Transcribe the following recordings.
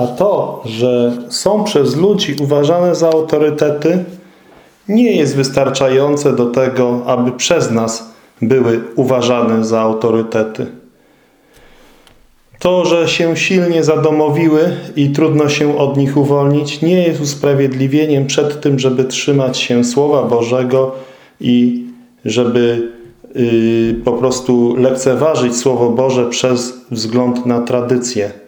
A to, że są przez ludzi uważane za autorytety, nie jest wystarczające do tego, aby przez nas były uważane za autorytety. To, że się silnie zadomowiły i trudno się od nich uwolnić, nie jest usprawiedliwieniem przed tym, żeby trzymać się Słowa Bożego i żeby yy, po prostu lekceważyć Słowo Boże przez wzgląd na tradycję.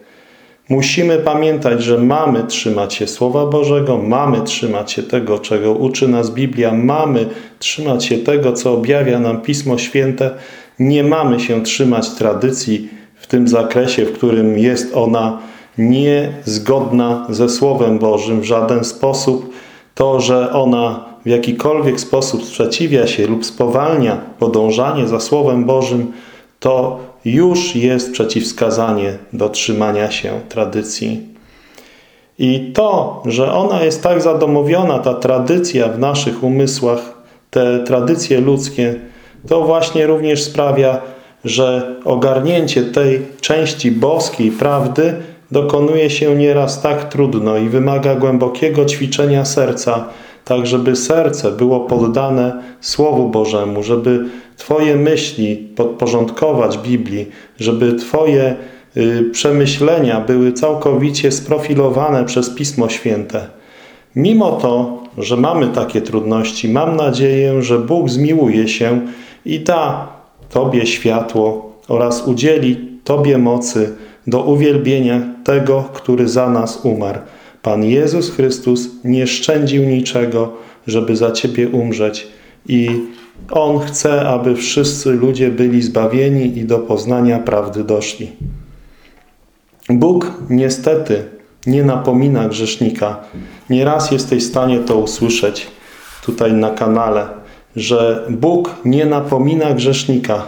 Musimy pamiętać, że mamy trzymać się Słowa Bożego, mamy trzymać się tego, czego uczy nas Biblia, mamy trzymać się tego, co objawia nam Pismo Święte. Nie mamy się trzymać tradycji w tym zakresie, w którym jest ona niezgodna ze Słowem Bożym w żaden sposób. To, że ona w jakikolwiek sposób sprzeciwia się lub spowalnia podążanie za Słowem Bożym, to już jest przeciwwskazanie do trzymania się tradycji. I to, że ona jest tak zadomowiona, ta tradycja w naszych umysłach, te tradycje ludzkie, to właśnie również sprawia, że ogarnięcie tej części boskiej prawdy dokonuje się nieraz tak trudno i wymaga głębokiego ćwiczenia serca, tak żeby serce było poddane Słowu Bożemu, żeby Twoje myśli podporządkować Biblii, żeby Twoje y, przemyślenia były całkowicie sprofilowane przez Pismo Święte. Mimo to, że mamy takie trudności, mam nadzieję, że Bóg zmiłuje się i da Tobie światło oraz udzieli Tobie mocy do uwielbienia tego, który za nas umarł. Pan Jezus Chrystus nie szczędził niczego, żeby za Ciebie umrzeć i On chce, aby wszyscy ludzie byli zbawieni i do poznania prawdy doszli. Bóg niestety nie napomina grzesznika. Nieraz jesteś w stanie to usłyszeć tutaj na kanale, że Bóg nie napomina grzesznika.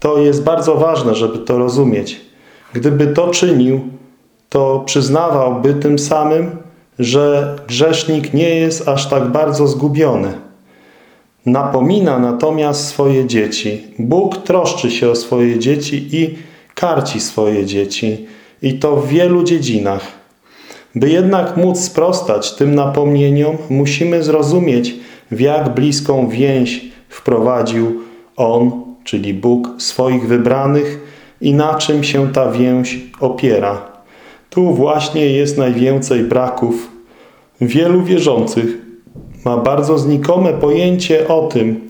To jest bardzo ważne, żeby to rozumieć. Gdyby to czynił, to przyznawałby tym samym, że grzesznik nie jest aż tak bardzo zgubiony. Napomina natomiast swoje dzieci. Bóg troszczy się o swoje dzieci i karci swoje dzieci. I to w wielu dziedzinach. By jednak móc sprostać tym napomnieniom, musimy zrozumieć, w jak bliską więź wprowadził On, czyli Bóg, swoich wybranych i na czym się ta więź opiera. Tu właśnie jest najwięcej braków. Wielu wierzących ma bardzo znikome pojęcie o tym,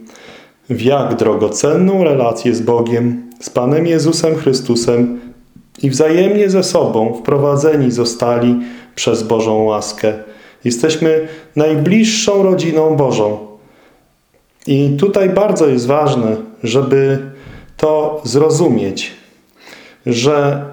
w jak drogocenną relację z Bogiem, z Panem Jezusem Chrystusem i wzajemnie ze sobą wprowadzeni zostali przez Bożą łaskę. Jesteśmy najbliższą rodziną Bożą. I tutaj bardzo jest ważne, żeby to zrozumieć, że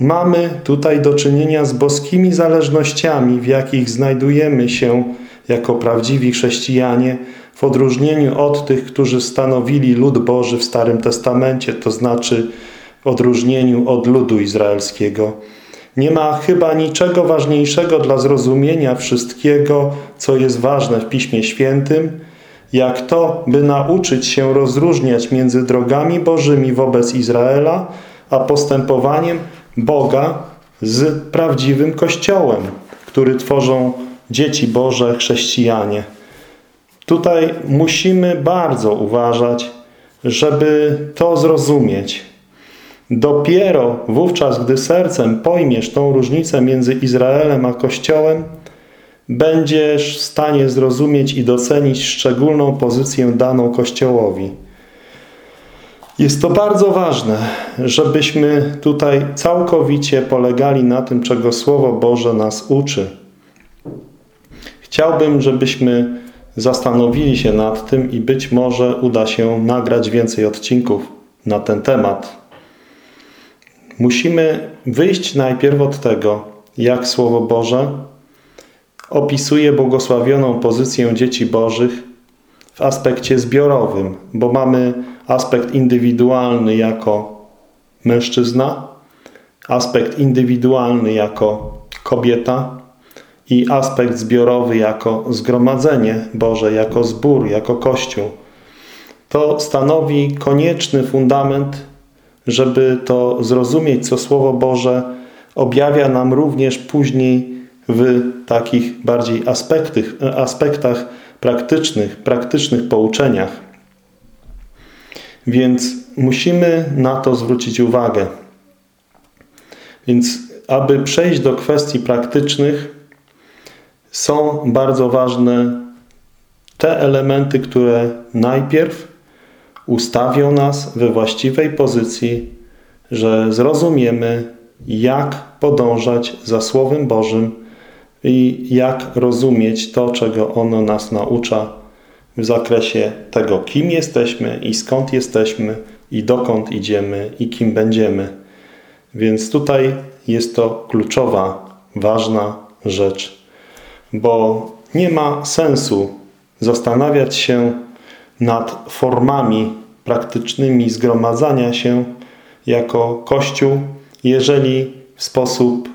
Mamy tutaj do czynienia z boskimi zależnościami, w jakich znajdujemy się jako prawdziwi chrześcijanie, w odróżnieniu od tych, którzy stanowili lud Boży w Starym Testamencie, to znaczy w odróżnieniu od ludu izraelskiego. Nie ma chyba niczego ważniejszego dla zrozumienia wszystkiego, co jest ważne w Piśmie Świętym, jak to, by nauczyć się rozróżniać między drogami Bożymi wobec Izraela, a postępowaniem Boga z prawdziwym Kościołem, który tworzą dzieci Boże, chrześcijanie. Tutaj musimy bardzo uważać, żeby to zrozumieć. Dopiero wówczas, gdy sercem pojmiesz tą różnicę między Izraelem a Kościołem, będziesz w stanie zrozumieć i docenić szczególną pozycję daną Kościołowi. Jest to bardzo ważne, żebyśmy tutaj całkowicie polegali na tym, czego Słowo Boże nas uczy. Chciałbym, żebyśmy zastanowili się nad tym i być może uda się nagrać więcej odcinków na ten temat. Musimy wyjść najpierw od tego, jak Słowo Boże opisuje błogosławioną pozycję dzieci Bożych w aspekcie zbiorowym, bo mamy aspekt indywidualny jako mężczyzna, aspekt indywidualny jako kobieta i aspekt zbiorowy jako zgromadzenie Boże, jako zbór, jako Kościół. To stanowi konieczny fundament, żeby to zrozumieć, co Słowo Boże objawia nam również później w takich bardziej aspektach praktycznych, praktycznych pouczeniach. Więc musimy na to zwrócić uwagę. Więc aby przejść do kwestii praktycznych, są bardzo ważne te elementy, które najpierw ustawią nas we właściwej pozycji, że zrozumiemy, jak podążać za Słowem Bożym i jak rozumieć to, czego ono nas naucza w zakresie tego, kim jesteśmy i skąd jesteśmy i dokąd idziemy i kim będziemy. Więc tutaj jest to kluczowa, ważna rzecz, bo nie ma sensu zastanawiać się nad formami praktycznymi zgromadzania się jako Kościół, jeżeli w sposób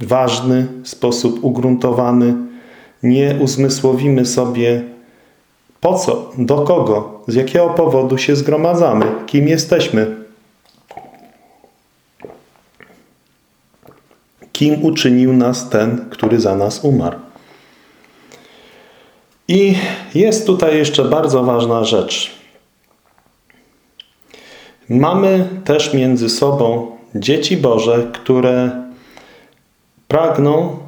ważny, w sposób ugruntowany nie uzmysłowimy sobie po co, do kogo, z jakiego powodu się zgromadzamy, kim jesteśmy. Kim uczynił nas ten, który za nas umarł. I jest tutaj jeszcze bardzo ważna rzecz. Mamy też między sobą dzieci Boże, które pragną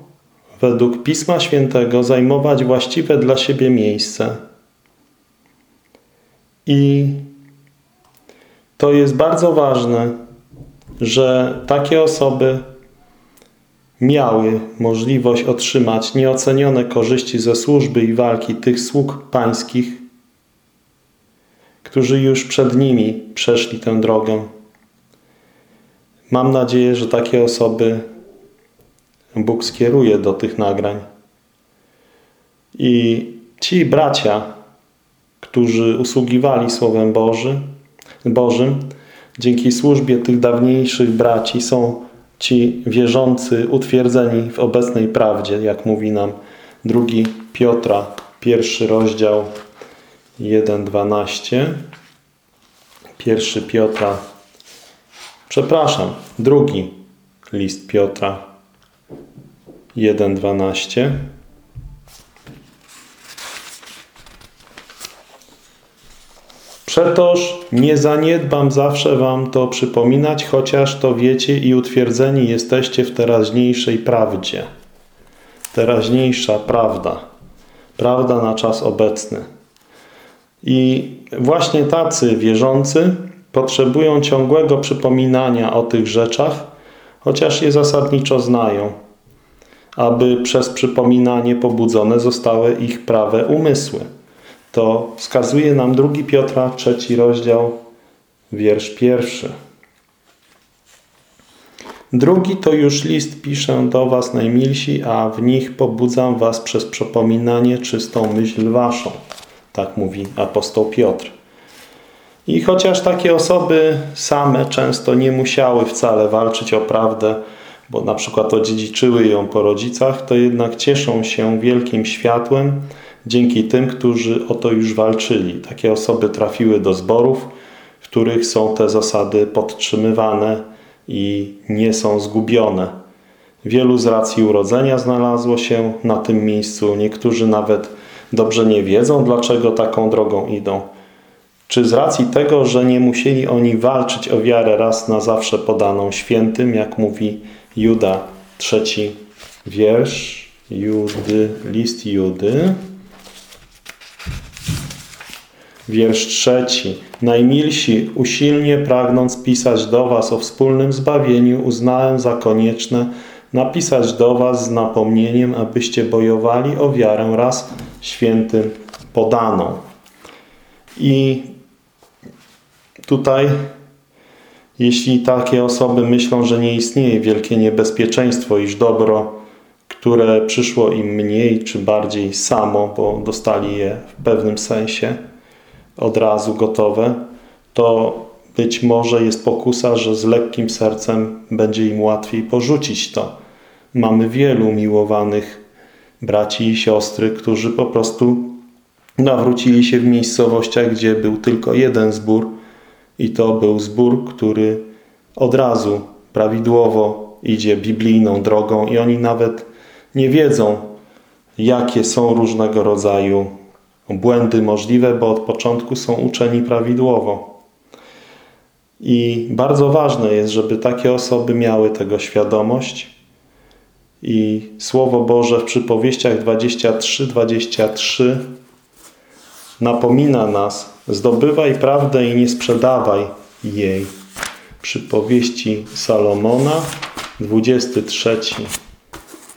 według Pisma Świętego zajmować właściwe dla siebie miejsce. I to jest bardzo ważne, że takie osoby miały możliwość otrzymać nieocenione korzyści ze służby i walki tych sług pańskich, którzy już przed nimi przeszli tę drogę. Mam nadzieję, że takie osoby Bóg skieruje do tych nagrań. I ci bracia, którzy usługiwali Słowem Boży, Bożym, dzięki służbie tych dawniejszych braci są ci wierzący utwierdzeni w obecnej prawdzie, jak mówi nam drugi Piotra, pierwszy rozdział 1,12. Pierwszy Piotra, przepraszam, drugi list Piotra 1,12. Przetoż nie zaniedbam zawsze wam to przypominać, chociaż to wiecie i utwierdzeni jesteście w teraźniejszej prawdzie. Teraźniejsza prawda. Prawda na czas obecny. I właśnie tacy wierzący potrzebują ciągłego przypominania o tych rzeczach, chociaż je zasadniczo znają, aby przez przypominanie pobudzone zostały ich prawe umysły to wskazuje nam drugi Piotra, trzeci rozdział, wiersz pierwszy. Drugi to już list piszę do was najmilsi, a w nich pobudzam was przez przypominanie czystą myśl waszą. Tak mówi apostoł Piotr. I chociaż takie osoby same często nie musiały wcale walczyć o prawdę, bo na przykład odziedziczyły ją po rodzicach, to jednak cieszą się wielkim światłem, dzięki tym, którzy o to już walczyli. Takie osoby trafiły do zborów, w których są te zasady podtrzymywane i nie są zgubione. Wielu z racji urodzenia znalazło się na tym miejscu. Niektórzy nawet dobrze nie wiedzą, dlaczego taką drogą idą. Czy z racji tego, że nie musieli oni walczyć o wiarę raz na zawsze podaną świętym, jak mówi Juda, trzeci wiersz, Judy, list Judy, Wiersz trzeci. Najmilsi, usilnie pragnąc pisać do was o wspólnym zbawieniu, uznałem za konieczne napisać do was z napomnieniem, abyście bojowali o wiarę raz świętym podaną. I tutaj, jeśli takie osoby myślą, że nie istnieje wielkie niebezpieczeństwo, iż dobro, które przyszło im mniej czy bardziej samo, bo dostali je w pewnym sensie, od razu gotowe, to być może jest pokusa, że z lekkim sercem będzie im łatwiej porzucić to. Mamy wielu miłowanych braci i siostry, którzy po prostu nawrócili się w miejscowościach, gdzie był tylko jeden zbór i to był zbór, który od razu prawidłowo idzie biblijną drogą i oni nawet nie wiedzą, jakie są różnego rodzaju błędy możliwe, bo od początku są uczeni prawidłowo. I bardzo ważne jest, żeby takie osoby miały tego świadomość i Słowo Boże w przypowieściach 23-23 napomina nas zdobywaj prawdę i nie sprzedawaj jej. Przypowieści Salomona 23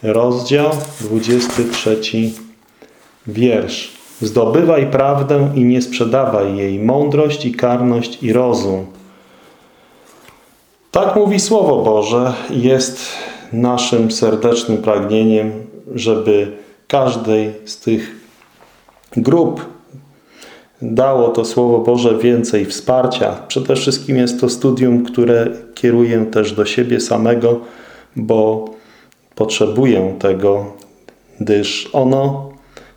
rozdział 23 wiersz. Zdobywaj prawdę i nie sprzedawaj jej, mądrość i karność i rozum. Tak mówi Słowo Boże. Jest naszym serdecznym pragnieniem, żeby każdej z tych grup dało to Słowo Boże więcej wsparcia. Przede wszystkim jest to studium, które kieruję też do siebie samego, bo potrzebuję tego, gdyż ono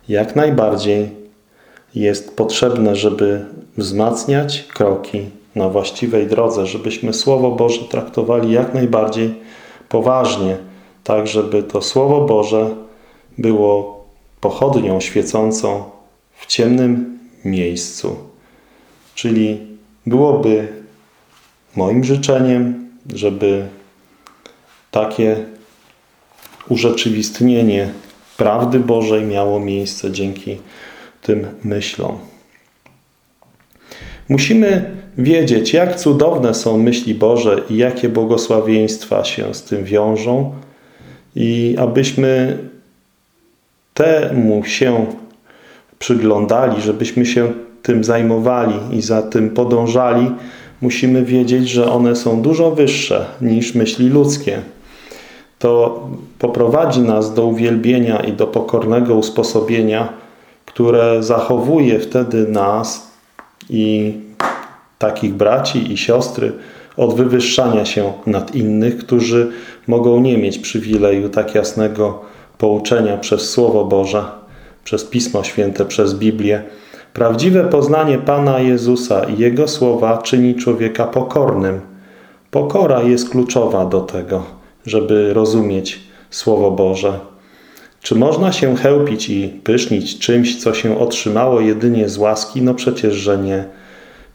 jak najbardziej jest potrzebne, żeby wzmacniać kroki na właściwej drodze, żebyśmy Słowo Boże traktowali jak najbardziej poważnie, tak żeby to Słowo Boże było pochodnią świecącą w ciemnym miejscu. Czyli byłoby moim życzeniem, żeby takie urzeczywistnienie prawdy Bożej miało miejsce dzięki tym myślom. Musimy wiedzieć, jak cudowne są myśli Boże i jakie błogosławieństwa się z tym wiążą i abyśmy temu się przyglądali, żebyśmy się tym zajmowali i za tym podążali, musimy wiedzieć, że one są dużo wyższe niż myśli ludzkie. To poprowadzi nas do uwielbienia i do pokornego usposobienia, które zachowuje wtedy nas i takich braci i siostry od wywyższania się nad innych, którzy mogą nie mieć przywileju tak jasnego pouczenia przez Słowo Boże, przez Pismo Święte, przez Biblię. Prawdziwe poznanie Pana Jezusa i Jego słowa czyni człowieka pokornym. Pokora jest kluczowa do tego, żeby rozumieć Słowo Boże. Czy można się chełpić i pysznić czymś, co się otrzymało jedynie z łaski? No przecież, że nie.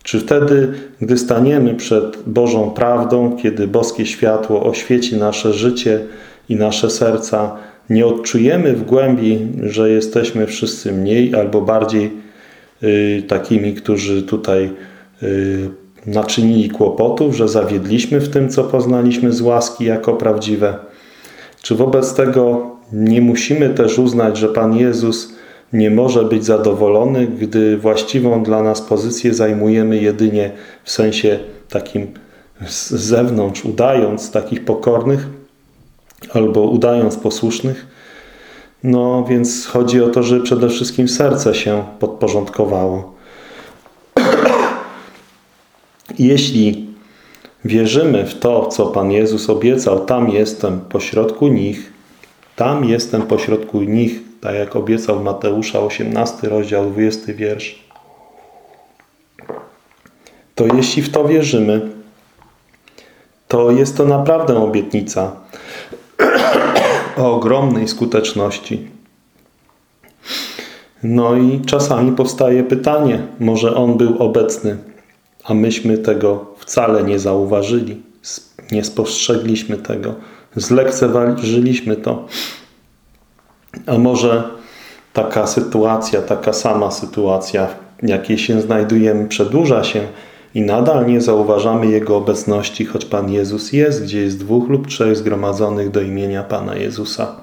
Czy wtedy, gdy staniemy przed Bożą prawdą, kiedy boskie światło oświeci nasze życie i nasze serca, nie odczujemy w głębi, że jesteśmy wszyscy mniej albo bardziej y, takimi, którzy tutaj y, naczynili kłopotów, że zawiedliśmy w tym, co poznaliśmy z łaski jako prawdziwe? Czy wobec tego nie musimy też uznać, że Pan Jezus nie może być zadowolony, gdy właściwą dla nas pozycję zajmujemy jedynie w sensie takim z zewnątrz, udając takich pokornych albo udając posłusznych. No więc chodzi o to, że przede wszystkim serce się podporządkowało. Jeśli wierzymy w to, co Pan Jezus obiecał, tam jestem pośrodku nich, tam jestem pośrodku nich, tak jak obiecał Mateusza 18 rozdział 20 wiersz. To jeśli w to wierzymy, to jest to naprawdę obietnica o ogromnej skuteczności. No i czasami powstaje pytanie, może On był obecny, a myśmy tego wcale nie zauważyli, nie spostrzegliśmy tego, zlekceważyliśmy to. A może taka sytuacja, taka sama sytuacja, w jakiej się znajdujemy, przedłuża się i nadal nie zauważamy Jego obecności, choć Pan Jezus jest, gdzie jest dwóch lub trzech zgromadzonych do imienia Pana Jezusa.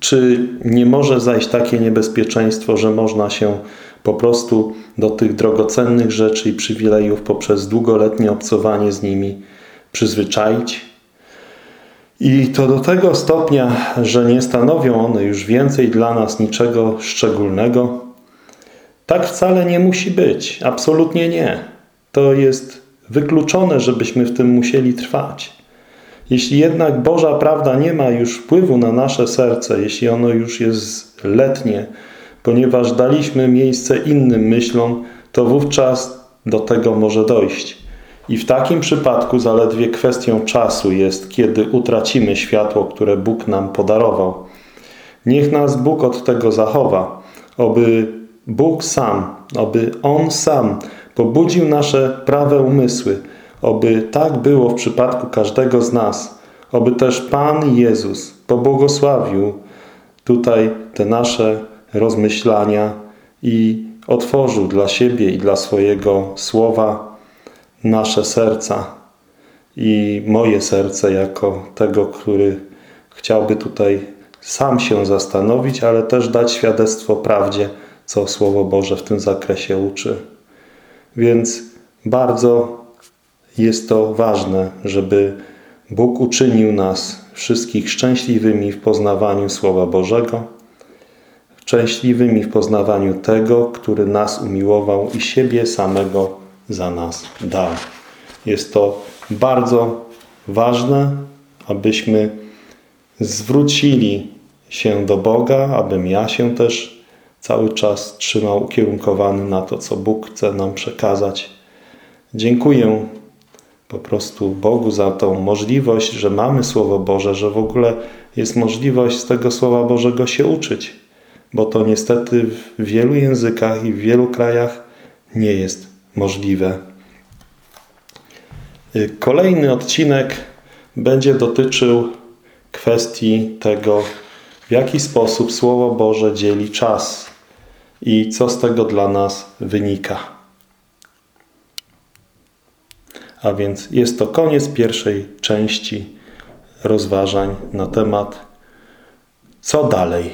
Czy nie może zajść takie niebezpieczeństwo, że można się po prostu do tych drogocennych rzeczy i przywilejów poprzez długoletnie obcowanie z nimi przyzwyczaić? I to do tego stopnia, że nie stanowią one już więcej dla nas niczego szczególnego. Tak wcale nie musi być. Absolutnie nie. To jest wykluczone, żebyśmy w tym musieli trwać. Jeśli jednak Boża prawda nie ma już wpływu na nasze serce, jeśli ono już jest letnie, ponieważ daliśmy miejsce innym myślom, to wówczas do tego może dojść. I w takim przypadku zaledwie kwestią czasu jest, kiedy utracimy światło, które Bóg nam podarował. Niech nas Bóg od tego zachowa, oby Bóg sam, oby On sam pobudził nasze prawe umysły, oby tak było w przypadku każdego z nas, oby też Pan Jezus pobłogosławił tutaj te nasze rozmyślania i otworzył dla siebie i dla swojego słowa nasze serca i moje serce jako tego, który chciałby tutaj sam się zastanowić, ale też dać świadectwo prawdzie, co Słowo Boże w tym zakresie uczy. Więc bardzo jest to ważne, żeby Bóg uczynił nas wszystkich szczęśliwymi w poznawaniu Słowa Bożego, szczęśliwymi w poznawaniu tego, który nas umiłował i siebie samego za nas dał. Jest to bardzo ważne, abyśmy zwrócili się do Boga, abym ja się też cały czas trzymał ukierunkowany na to, co Bóg chce nam przekazać. Dziękuję po prostu Bogu za tą możliwość, że mamy Słowo Boże, że w ogóle jest możliwość z tego Słowa Bożego się uczyć, bo to niestety w wielu językach i w wielu krajach nie jest możliwe. Kolejny odcinek będzie dotyczył kwestii tego, w jaki sposób Słowo Boże dzieli czas i co z tego dla nas wynika. A więc jest to koniec pierwszej części rozważań na temat co dalej.